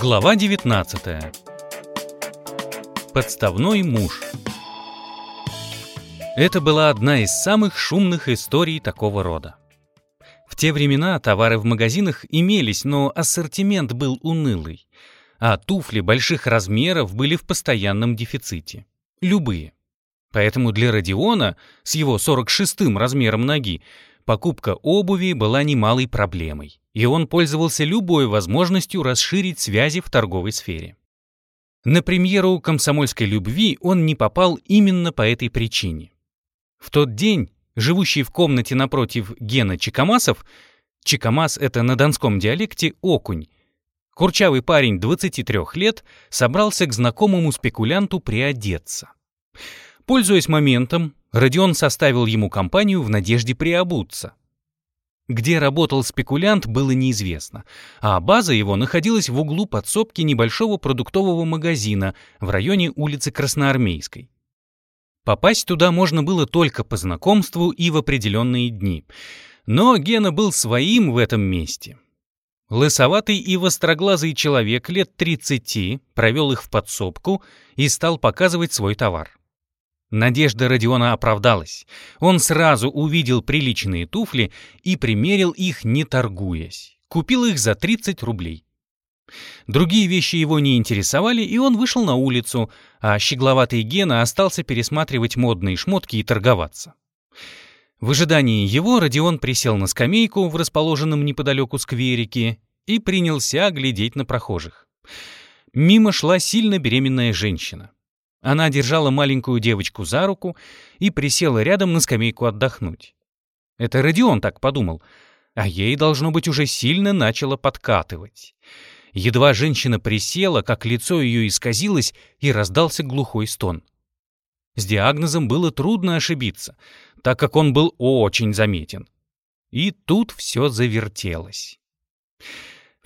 Глава 19. Подставной муж. Это была одна из самых шумных историй такого рода. В те времена товары в магазинах имелись, но ассортимент был унылый, а туфли больших размеров были в постоянном дефиците. Любые. Поэтому для Родиона с его 46-м размером ноги покупка обуви была немалой проблемой, и он пользовался любой возможностью расширить связи в торговой сфере. На премьеру «Комсомольской любви» он не попал именно по этой причине. В тот день живущий в комнате напротив Гена Чекамасов, Чекамас — это на донском диалекте окунь, курчавый парень 23 лет собрался к знакомому спекулянту приодеться. Пользуясь моментом, Родион составил ему компанию в надежде приобуться. Где работал спекулянт, было неизвестно, а база его находилась в углу подсобки небольшого продуктового магазина в районе улицы Красноармейской. Попасть туда можно было только по знакомству и в определенные дни. Но Гена был своим в этом месте. Лысоватый и востроглазый человек лет 30 провел их в подсобку и стал показывать свой товар. Надежда Родиона оправдалась. Он сразу увидел приличные туфли и примерил их, не торгуясь. Купил их за 30 рублей. Другие вещи его не интересовали, и он вышел на улицу, а щегловатый Гена остался пересматривать модные шмотки и торговаться. В ожидании его Родион присел на скамейку в расположенном неподалеку скверике и принялся глядеть на прохожих. Мимо шла сильно беременная женщина. Она держала маленькую девочку за руку и присела рядом на скамейку отдохнуть. Это Родион так подумал, а ей, должно быть, уже сильно начало подкатывать. Едва женщина присела, как лицо ее исказилось, и раздался глухой стон. С диагнозом было трудно ошибиться, так как он был очень заметен. И тут все завертелось.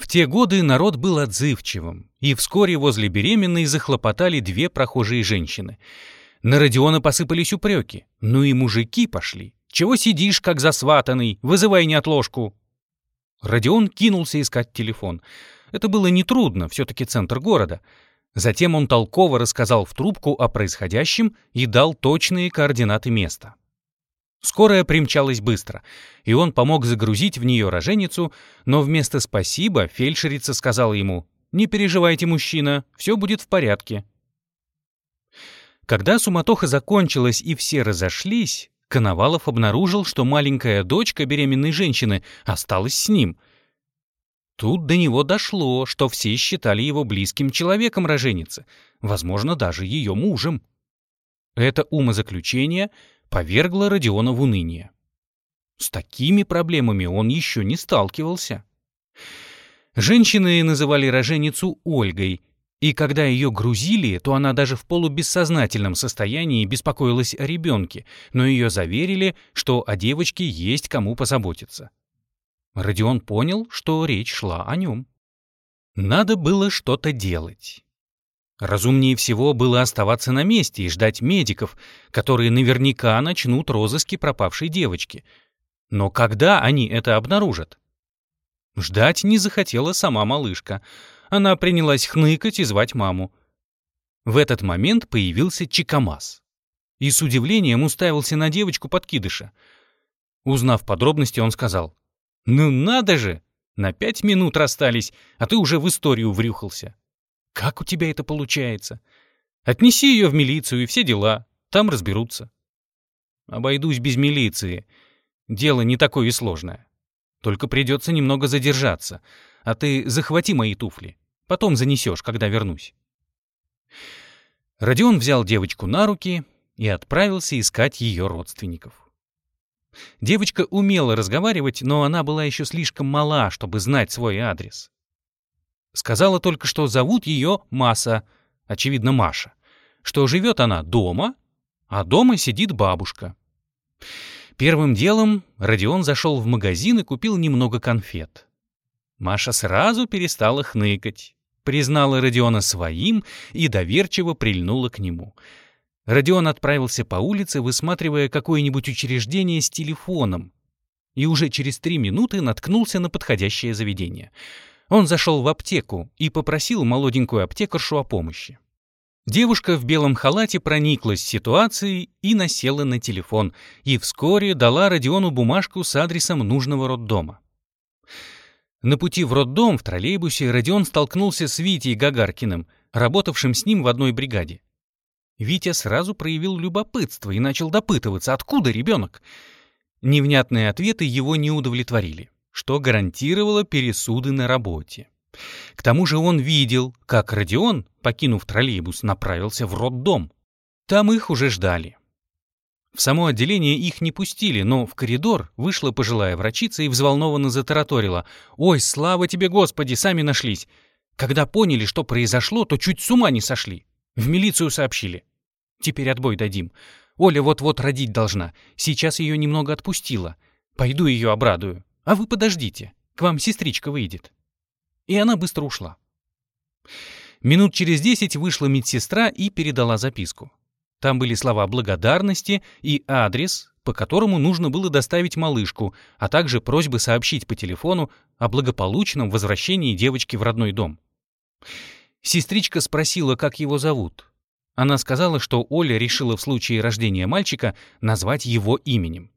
В те годы народ был отзывчивым, и вскоре возле беременной захлопотали две прохожие женщины. На Родиона посыпались упреки. Ну и мужики пошли. «Чего сидишь, как засватанный? Вызывай неотложку!» Родион кинулся искать телефон. Это было нетрудно, все-таки центр города. Затем он толково рассказал в трубку о происходящем и дал точные координаты места. Скорая примчалась быстро, и он помог загрузить в нее роженицу, но вместо «спасибо» фельдшерица сказала ему «Не переживайте, мужчина, все будет в порядке». Когда суматоха закончилась и все разошлись, Коновалов обнаружил, что маленькая дочка беременной женщины осталась с ним. Тут до него дошло, что все считали его близким человеком роженицы, возможно, даже ее мужем. Это умозаключение — повергло Родиона в уныние. С такими проблемами он еще не сталкивался. Женщины называли роженицу Ольгой, и когда ее грузили, то она даже в полубессознательном состоянии беспокоилась о ребенке, но ее заверили, что о девочке есть кому позаботиться. Родион понял, что речь шла о нем. Надо было что-то делать. Разумнее всего было оставаться на месте и ждать медиков, которые наверняка начнут розыски пропавшей девочки. Но когда они это обнаружат? Ждать не захотела сама малышка. Она принялась хныкать и звать маму. В этот момент появился Чикамас. И с удивлением уставился на девочку-подкидыша. Узнав подробности, он сказал, «Ну надо же! На пять минут расстались, а ты уже в историю врюхался». Как у тебя это получается? Отнеси ее в милицию и все дела. Там разберутся. Обойдусь без милиции. Дело не такое и сложное. Только придется немного задержаться. А ты захвати мои туфли. Потом занесешь, когда вернусь. Родион взял девочку на руки и отправился искать ее родственников. Девочка умела разговаривать, но она была еще слишком мала, чтобы знать свой адрес. Сказала только, что зовут ее Маса, очевидно, Маша, что живет она дома, а дома сидит бабушка. Первым делом Родион зашел в магазин и купил немного конфет. Маша сразу перестала хныкать, признала Родиона своим и доверчиво прильнула к нему. Родион отправился по улице, высматривая какое-нибудь учреждение с телефоном, и уже через три минуты наткнулся на подходящее заведение — Он зашел в аптеку и попросил молоденькую аптекаршу о помощи. Девушка в белом халате прониклась ситуацией и насела на телефон, и вскоре дала Родиону бумажку с адресом нужного роддома. На пути в роддом в троллейбусе Родион столкнулся с Витей Гагаркиным, работавшим с ним в одной бригаде. Витя сразу проявил любопытство и начал допытываться, откуда ребенок. Невнятные ответы его не удовлетворили, что гарантировало пересуды на работе. К тому же он видел, как Родион, покинув троллейбус, направился в роддом. Там их уже ждали. В само отделение их не пустили, но в коридор вышла пожилая врачица и взволнованно затараторила. «Ой, слава тебе, Господи, сами нашлись! Когда поняли, что произошло, то чуть с ума не сошли. В милицию сообщили. Теперь отбой дадим. Оля вот-вот родить должна. Сейчас ее немного отпустила. Пойду ее обрадую. А вы подождите. К вам сестричка выйдет». И она быстро ушла. Минут через десять вышла медсестра и передала записку. Там были слова благодарности и адрес, по которому нужно было доставить малышку, а также просьбы сообщить по телефону о благополучном возвращении девочки в родной дом. Сестричка спросила, как его зовут. Она сказала, что Оля решила в случае рождения мальчика назвать его именем.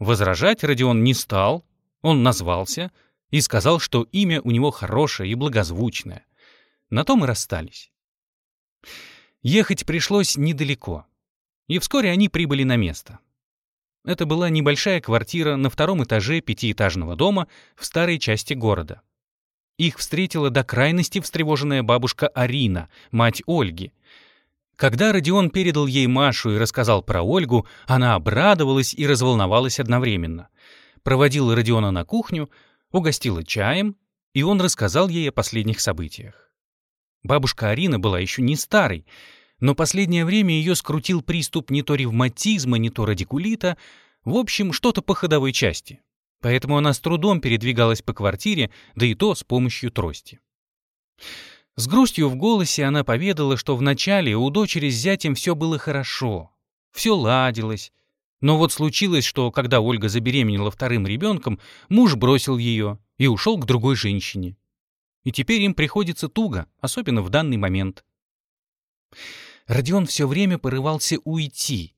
Возражать Родион не стал, он назвался и сказал, что имя у него хорошее и благозвучное. На том и расстались. Ехать пришлось недалеко, и вскоре они прибыли на место. Это была небольшая квартира на втором этаже пятиэтажного дома в старой части города. Их встретила до крайности встревоженная бабушка Арина, мать Ольги. Когда Родион передал ей Машу и рассказал про Ольгу, она обрадовалась и разволновалась одновременно. Проводила Родиона на кухню, угостила чаем, и он рассказал ей о последних событиях. Бабушка Арина была еще не старой, но последнее время ее скрутил приступ не то ревматизма, не то радикулита, в общем, что-то по ходовой части. Поэтому она с трудом передвигалась по квартире, да и то с помощью трости. С грустью в голосе она поведала, что вначале у дочери с зятем все было хорошо, все ладилось. Но вот случилось, что когда Ольга забеременела вторым ребенком, муж бросил ее и ушел к другой женщине и теперь им приходится туго, особенно в данный момент. Родион все время порывался уйти,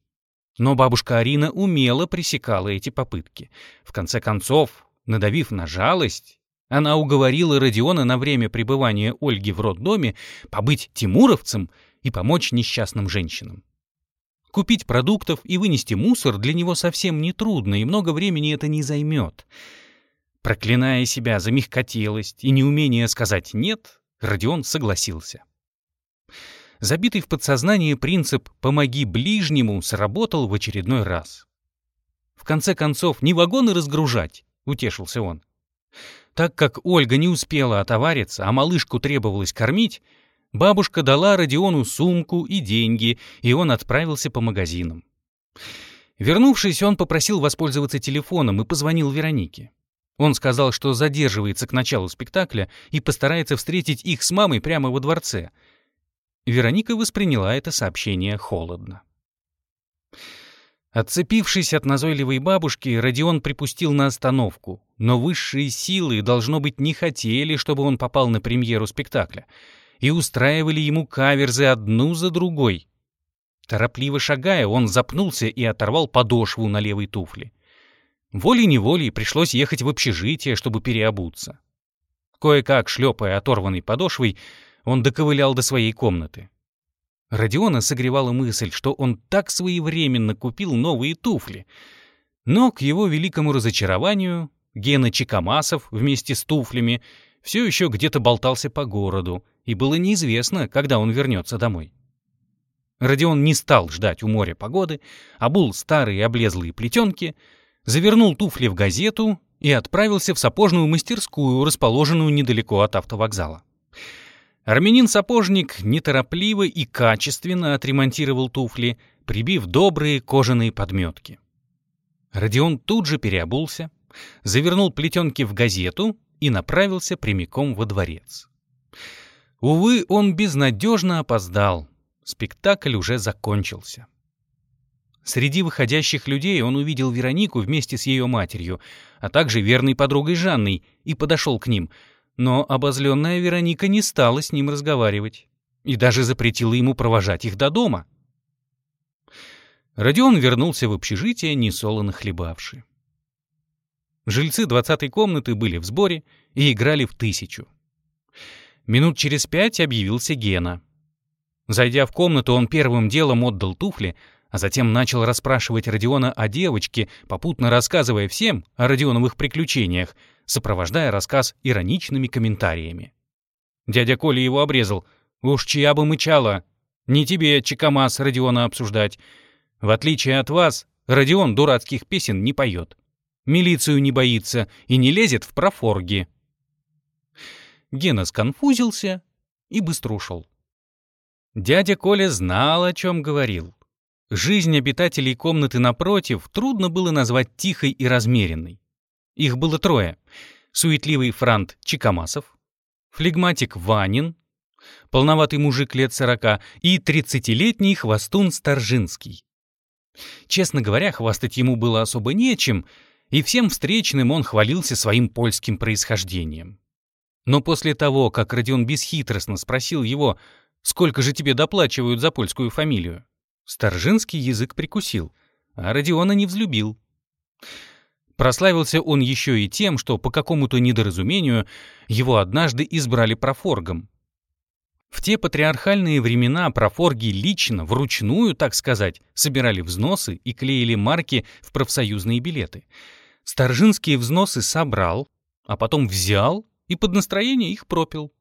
но бабушка Арина умело пресекала эти попытки. В конце концов, надавив на жалость, она уговорила Родиона на время пребывания Ольги в роддоме побыть тимуровцем и помочь несчастным женщинам. Купить продуктов и вынести мусор для него совсем нетрудно, и много времени это не займет — Проклиная себя за мягкотелость и неумение сказать «нет», Родион согласился. Забитый в подсознание принцип «помоги ближнему» сработал в очередной раз. В конце концов, не вагоны разгружать, утешился он. Так как Ольга не успела отовариться, а малышку требовалось кормить, бабушка дала Родиону сумку и деньги, и он отправился по магазинам. Вернувшись, он попросил воспользоваться телефоном и позвонил Веронике. Он сказал, что задерживается к началу спектакля и постарается встретить их с мамой прямо во дворце. Вероника восприняла это сообщение холодно. Отцепившись от назойливой бабушки, Родион припустил на остановку, но высшие силы, должно быть, не хотели, чтобы он попал на премьеру спектакля, и устраивали ему каверзы одну за другой. Торопливо шагая, он запнулся и оторвал подошву на левой туфле. Волей-неволей пришлось ехать в общежитие, чтобы переобуться. Кое-как, шлепая оторванной подошвой, он доковылял до своей комнаты. Родиона согревала мысль, что он так своевременно купил новые туфли. Но, к его великому разочарованию, Гена Чекамасов вместе с туфлями все еще где-то болтался по городу, и было неизвестно, когда он вернется домой. Родион не стал ждать у моря погоды, обул старые облезлые плетенки — завернул туфли в газету и отправился в сапожную мастерскую, расположенную недалеко от автовокзала. Армянин-сапожник неторопливо и качественно отремонтировал туфли, прибив добрые кожаные подметки. Родион тут же переобулся, завернул плетенки в газету и направился прямиком во дворец. Увы, он безнадежно опоздал. Спектакль уже закончился. Среди выходящих людей он увидел Веронику вместе с ее матерью, а также верной подругой Жанной, и подошел к ним. но обозленная Вероника не стала с ним разговаривать и даже запретила ему провожать их до дома. Родион вернулся в общежитие, несолоно хлебавший. Жильцы двадцатой комнаты были в сборе и играли в тысячу. Минут через пять объявился Гена. Зайдя в комнату, он первым делом отдал туфли, а затем начал расспрашивать Родиона о девочке, попутно рассказывая всем о Родионовых приключениях, сопровождая рассказ ироничными комментариями. Дядя Коля его обрезал. «Уж чья бы мычала! Не тебе, Чекамас, Родиона обсуждать. В отличие от вас, Родион дурацких песен не поет. Милицию не боится и не лезет в профорги». Гена сконфузился и быстро ушел. Дядя Коля знал, о чем говорил. Жизнь обитателей комнаты напротив трудно было назвать тихой и размеренной. Их было трое. Суетливый франт Чикамасов, флегматик Ванин, полноватый мужик лет сорока и тридцатилетний хвостун Старжинский. Честно говоря, хвастать ему было особо нечем, и всем встречным он хвалился своим польским происхождением. Но после того, как Родион бесхитростно спросил его, сколько же тебе доплачивают за польскую фамилию, Старжинский язык прикусил, а Родиона не взлюбил. Прославился он еще и тем, что по какому-то недоразумению его однажды избрали профоргом. В те патриархальные времена профорги лично, вручную, так сказать, собирали взносы и клеили марки в профсоюзные билеты. Старжинские взносы собрал, а потом взял и под настроение их пропил.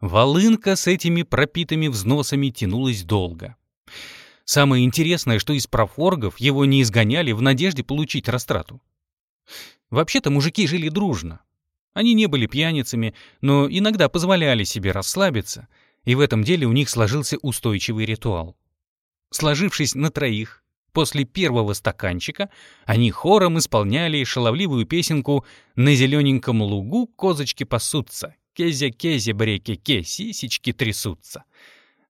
Волынка с этими пропитыми взносами тянулась долго. Самое интересное, что из профоргов его не изгоняли в надежде получить растрату. Вообще-то мужики жили дружно. Они не были пьяницами, но иногда позволяли себе расслабиться, и в этом деле у них сложился устойчивый ритуал. Сложившись на троих, после первого стаканчика они хором исполняли шаловливую песенку «На зелененьком лугу козочки пасутся, кезя-кезя бреке-ке, сисечки трясутся».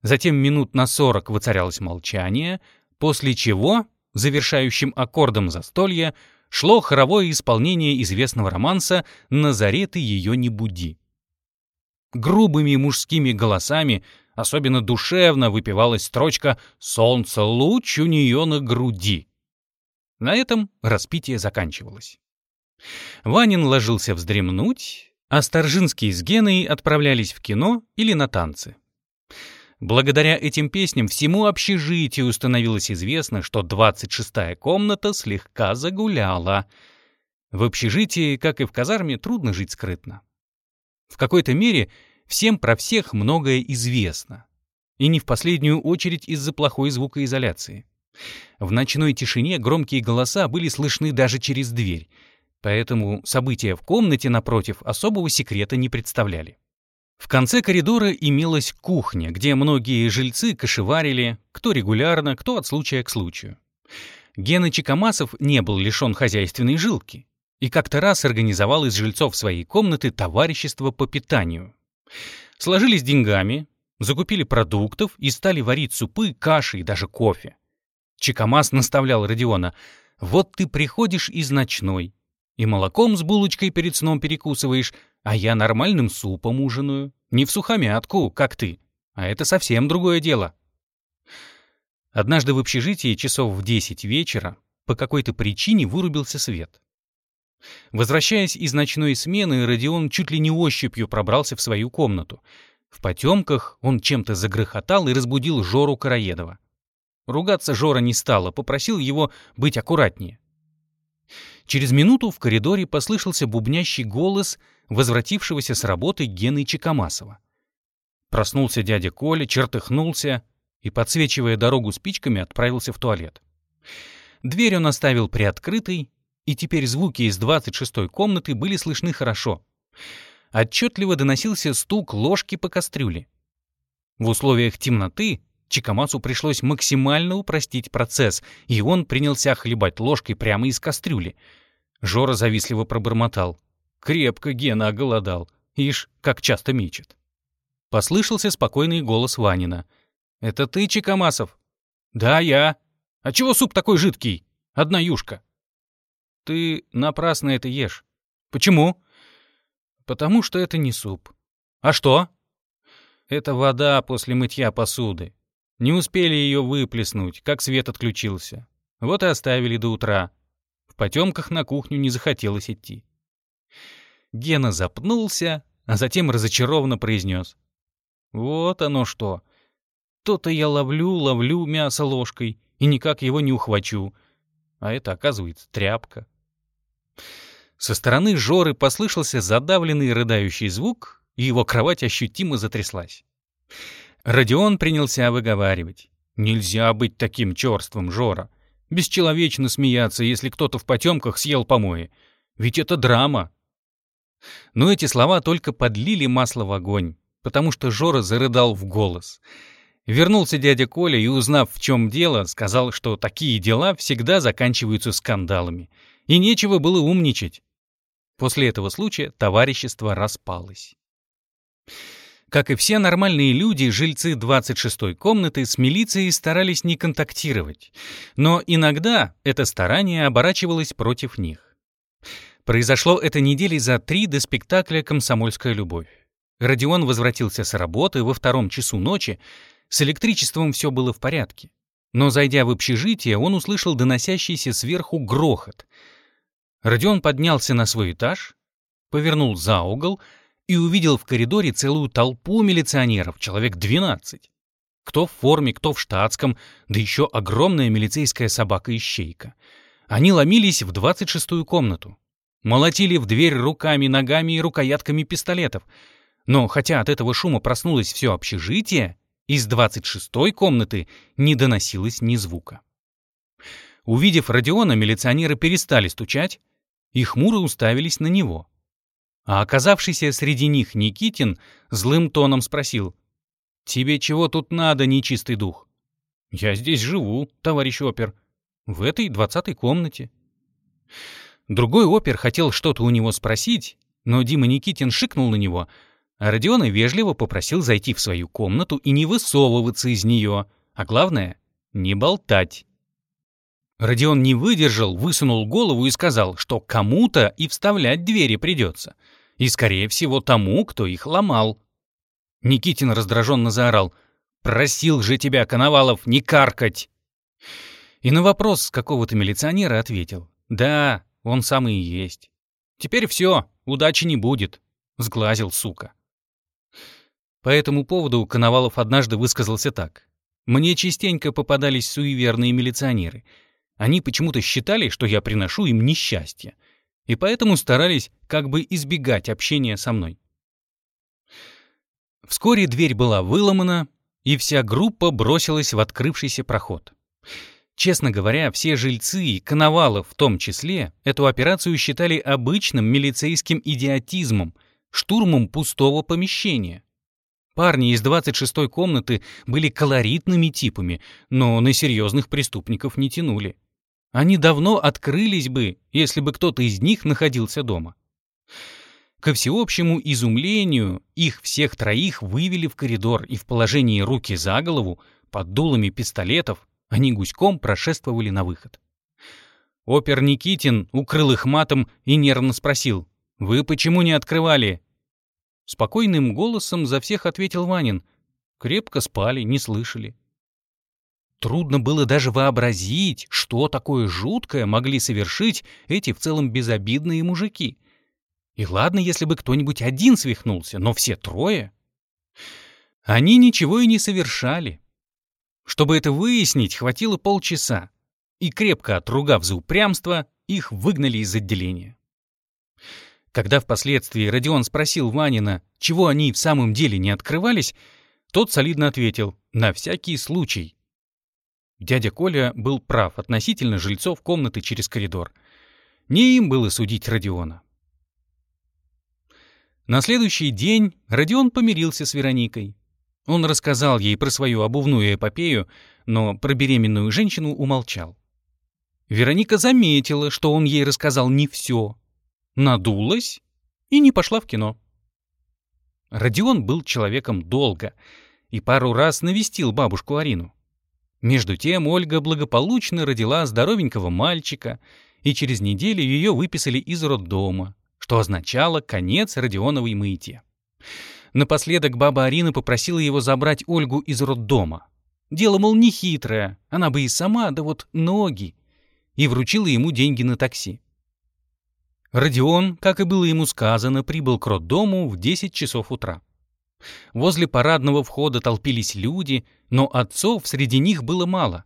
Затем минут на сорок воцарялось молчание, после чего, завершающим аккордом застолья, шло хоровое исполнение известного романса «Назареты ее не буди». Грубыми мужскими голосами, особенно душевно, выпивалась строчка «Солнце луч у нее на груди». На этом распитие заканчивалось. Ванин ложился вздремнуть, а Старжинский с Геной отправлялись в кино или на танцы. Благодаря этим песням всему общежитию становилось известно, что 26-я комната слегка загуляла. В общежитии, как и в казарме, трудно жить скрытно. В какой-то мере всем про всех многое известно. И не в последнюю очередь из-за плохой звукоизоляции. В ночной тишине громкие голоса были слышны даже через дверь, поэтому события в комнате напротив особого секрета не представляли. В конце коридора имелась кухня, где многие жильцы кошеварили, кто регулярно, кто от случая к случаю. Гена Чекамасов не был лишен хозяйственной жилки и как-то раз организовал из жильцов своей комнаты товарищество по питанию. Сложились деньгами, закупили продуктов и стали варить супы, каши и даже кофе. Чекамас наставлял Родиона, «Вот ты приходишь из ночной, и молоком с булочкой перед сном перекусываешь, а я нормальным супом ужинаю. Не в сухомятку, как ты. А это совсем другое дело. Однажды в общежитии часов в десять вечера по какой-то причине вырубился свет. Возвращаясь из ночной смены, Родион чуть ли не ощупью пробрался в свою комнату. В потемках он чем-то загрохотал и разбудил Жору Караедова. Ругаться Жора не стал, а попросил его быть аккуратнее. Через минуту в коридоре послышался бубнящий голос возвратившегося с работы Гены Чекамасова. Проснулся дядя Коля, чертыхнулся и, подсвечивая дорогу спичками, отправился в туалет. Дверь он оставил приоткрытой, и теперь звуки из 26-й комнаты были слышны хорошо. Отчетливо доносился стук ложки по кастрюле. В условиях темноты Чикамасу пришлось максимально упростить процесс, и он принялся хлебать ложкой прямо из кастрюли. Жора завистливо пробормотал. Крепко Гена оголодал. Ишь, как часто мечет. Послышался спокойный голос Ванина. «Это ты, Чикамасов?» «Да, я. А чего суп такой жидкий? Одна юшка». «Ты напрасно это ешь». «Почему?» Потому что это не суп. А что? Это вода после мытья посуды. Не успели ее выплеснуть, как свет отключился. Вот и оставили до утра. В потемках на кухню не захотелось идти. Гена запнулся, а затем разочарованно произнес. «Вот оно что. То-то я ловлю, ловлю мясо ложкой и никак его не ухвачу. А это, оказывается, тряпка». Со стороны Жоры послышался задавленный рыдающий звук, и его кровать ощутимо затряслась. Родион принялся выговаривать. «Нельзя быть таким черством, Жора. Бесчеловечно смеяться, если кто-то в потемках съел помои. Ведь это драма». Но эти слова только подлили масло в огонь, потому что Жора зарыдал в голос. Вернулся дядя Коля и, узнав, в чем дело, сказал, что такие дела всегда заканчиваются скандалами. И нечего было умничать. После этого случая товарищество распалось. Как и все нормальные люди, жильцы 26-й комнаты с милицией старались не контактировать, но иногда это старание оборачивалось против них. Произошло это недели за три до спектакля «Комсомольская любовь». Родион возвратился с работы во втором часу ночи, с электричеством все было в порядке. Но, зайдя в общежитие, он услышал доносящийся сверху грохот. Родион поднялся на свой этаж, повернул за угол — и увидел в коридоре целую толпу милиционеров, человек 12. Кто в форме, кто в штатском, да еще огромная милицейская собака-ищейка. Они ломились в 26-ю комнату. Молотили в дверь руками, ногами и рукоятками пистолетов. Но хотя от этого шума проснулось все общежитие, из 26-й комнаты не доносилось ни звука. Увидев Родиона, милиционеры перестали стучать и хмуро уставились на него. А оказавшийся среди них Никитин злым тоном спросил. «Тебе чего тут надо, нечистый дух?» «Я здесь живу, товарищ опер. В этой двадцатой комнате». Другой опер хотел что-то у него спросить, но Дима Никитин шикнул на него, а Родиона вежливо попросил зайти в свою комнату и не высовываться из нее, а главное — не болтать. Родион не выдержал, высунул голову и сказал, что кому-то и вставлять двери придется — и, скорее всего, тому, кто их ломал. Никитин раздраженно заорал. «Просил же тебя, Коновалов, не каркать!» И на вопрос какого-то милиционера ответил. «Да, он самый и есть. Теперь все, удачи не будет», — сглазил сука. По этому поводу Коновалов однажды высказался так. «Мне частенько попадались суеверные милиционеры. Они почему-то считали, что я приношу им несчастье и поэтому старались как бы избегать общения со мной. Вскоре дверь была выломана, и вся группа бросилась в открывшийся проход. Честно говоря, все жильцы и Коновалов в том числе эту операцию считали обычным милицейским идиотизмом, штурмом пустого помещения. Парни из 26-й комнаты были колоритными типами, но на серьезных преступников не тянули. Они давно открылись бы, если бы кто-то из них находился дома. Ко всеобщему изумлению их всех троих вывели в коридор и в положении руки за голову, под дулами пистолетов, они гуськом прошествовали на выход. Опер Никитин укрыл их матом и нервно спросил, «Вы почему не открывали?» Спокойным голосом за всех ответил Ванин, «Крепко спали, не слышали». Трудно было даже вообразить, что такое жуткое могли совершить эти в целом безобидные мужики. И ладно, если бы кто-нибудь один свихнулся, но все трое... Они ничего и не совершали. Чтобы это выяснить, хватило полчаса, и, крепко отругав за упрямство, их выгнали из отделения. Когда впоследствии Родион спросил Ванина, чего они в самом деле не открывались, тот солидно ответил «на всякий случай». Дядя Коля был прав относительно жильцов комнаты через коридор. Не им было судить Родиона. На следующий день Родион помирился с Вероникой. Он рассказал ей про свою обувную эпопею, но про беременную женщину умолчал. Вероника заметила, что он ей рассказал не все, надулась и не пошла в кино. Родион был человеком долго и пару раз навестил бабушку Арину. Между тем Ольга благополучно родила здоровенького мальчика, и через неделю ее выписали из роддома, что означало конец Родионовой мыйте. Напоследок баба Арина попросила его забрать Ольгу из роддома. Дело, мол, нехитрое, она бы и сама, да вот ноги. И вручила ему деньги на такси. Родион, как и было ему сказано, прибыл к роддому в 10 часов утра. Возле парадного входа толпились люди, но отцов среди них было мало.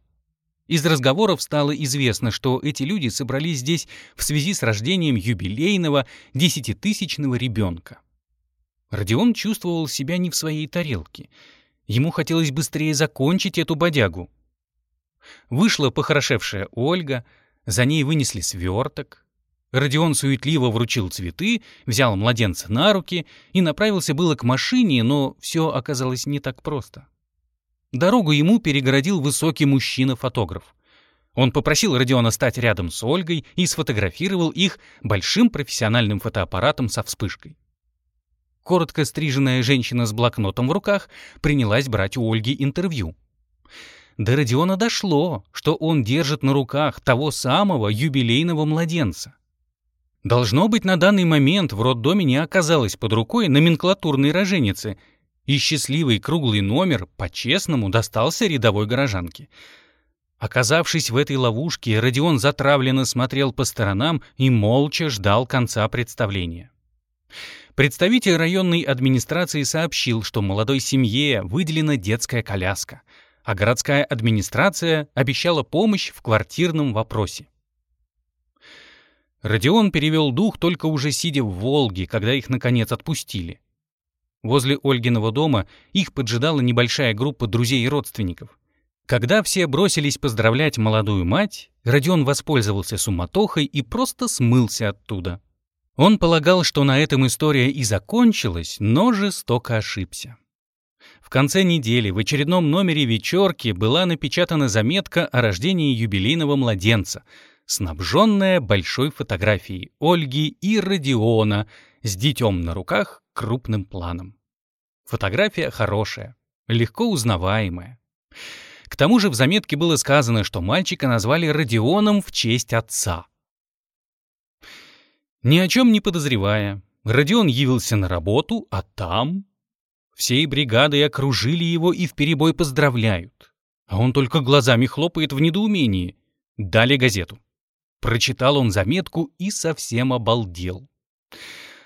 Из разговоров стало известно, что эти люди собрались здесь в связи с рождением юбилейного десятитысячного ребенка. Родион чувствовал себя не в своей тарелке. Ему хотелось быстрее закончить эту бодягу. Вышла похорошевшая Ольга, за ней вынесли сверток. Родион суетливо вручил цветы, взял младенца на руки и направился было к машине, но все оказалось не так просто. Дорогу ему перегородил высокий мужчина-фотограф. Он попросил Родиона стать рядом с Ольгой и сфотографировал их большим профессиональным фотоаппаратом со вспышкой. Коротко стриженная женщина с блокнотом в руках принялась брать у Ольги интервью. До Родиона дошло, что он держит на руках того самого юбилейного младенца. Должно быть, на данный момент в роддоме не оказалось под рукой номенклатурной роженицы, и счастливый круглый номер по-честному достался рядовой горожанке. Оказавшись в этой ловушке, Родион затравленно смотрел по сторонам и молча ждал конца представления. Представитель районной администрации сообщил, что молодой семье выделена детская коляска, а городская администрация обещала помощь в квартирном вопросе. Родион перевел дух только уже сидя в «Волге», когда их, наконец, отпустили. Возле Ольгиного дома их поджидала небольшая группа друзей и родственников. Когда все бросились поздравлять молодую мать, Родион воспользовался суматохой и просто смылся оттуда. Он полагал, что на этом история и закончилась, но жестоко ошибся. В конце недели в очередном номере «Вечерки» была напечатана заметка о рождении юбилейного младенца, снабженная большой фотографией Ольги и Родиона с детем на руках крупным планом. Фотография хорошая, легко узнаваемая. К тому же в заметке было сказано, что мальчика назвали Родионом в честь отца — ни о чем не подозревая, Родион явился на работу, а там... Всей бригадой окружили его и вперебой поздравляют. А он только глазами хлопает в недоумении. Дали газету. Прочитал он заметку и совсем обалдел.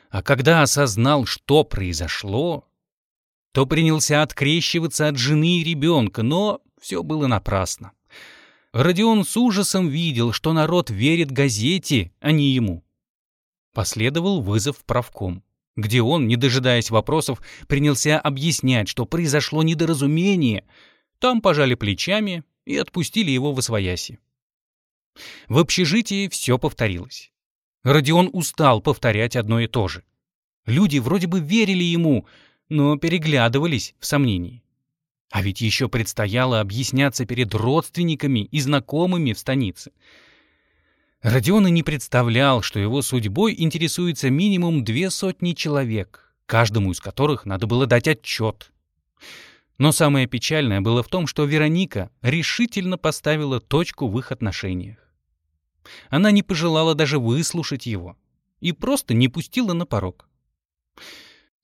А когда осознал, что произошло, то принялся открещиваться от жены и ребенка, но все было напрасно. Родион с ужасом видел, что народ верит газете, а не ему. Последовал вызов в правком, где он, не дожидаясь вопросов, принялся объяснять, что произошло недоразумение. Там пожали плечами и отпустили его в освояси. В общежитии все повторилось. Родион устал повторять одно и то же. Люди вроде бы верили ему, но переглядывались в сомнении. А ведь еще предстояло объясняться перед родственниками и знакомыми в станице — Родион и не представлял, что его судьбой интересуется минимум две сотни человек, каждому из которых надо было дать отчет. Но самое печальное было в том, что Вероника решительно поставила точку в их отношениях. Она не пожелала даже выслушать его и просто не пустила на порог.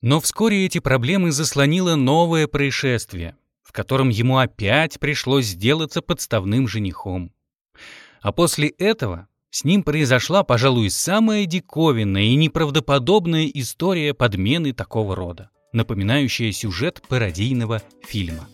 Но вскоре эти проблемы заслонило новое происшествие, в котором ему опять пришлось сделаться подставным женихом. А после этого с ним произошла, пожалуй, самая диковинная и неправдоподобная история подмены такого рода, напоминающая сюжет пародийного фильма.